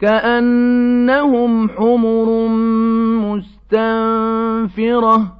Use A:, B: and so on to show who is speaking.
A: كَأَنَّهُمْ حُمُرٌ مُّسْتَنفِرَةٌ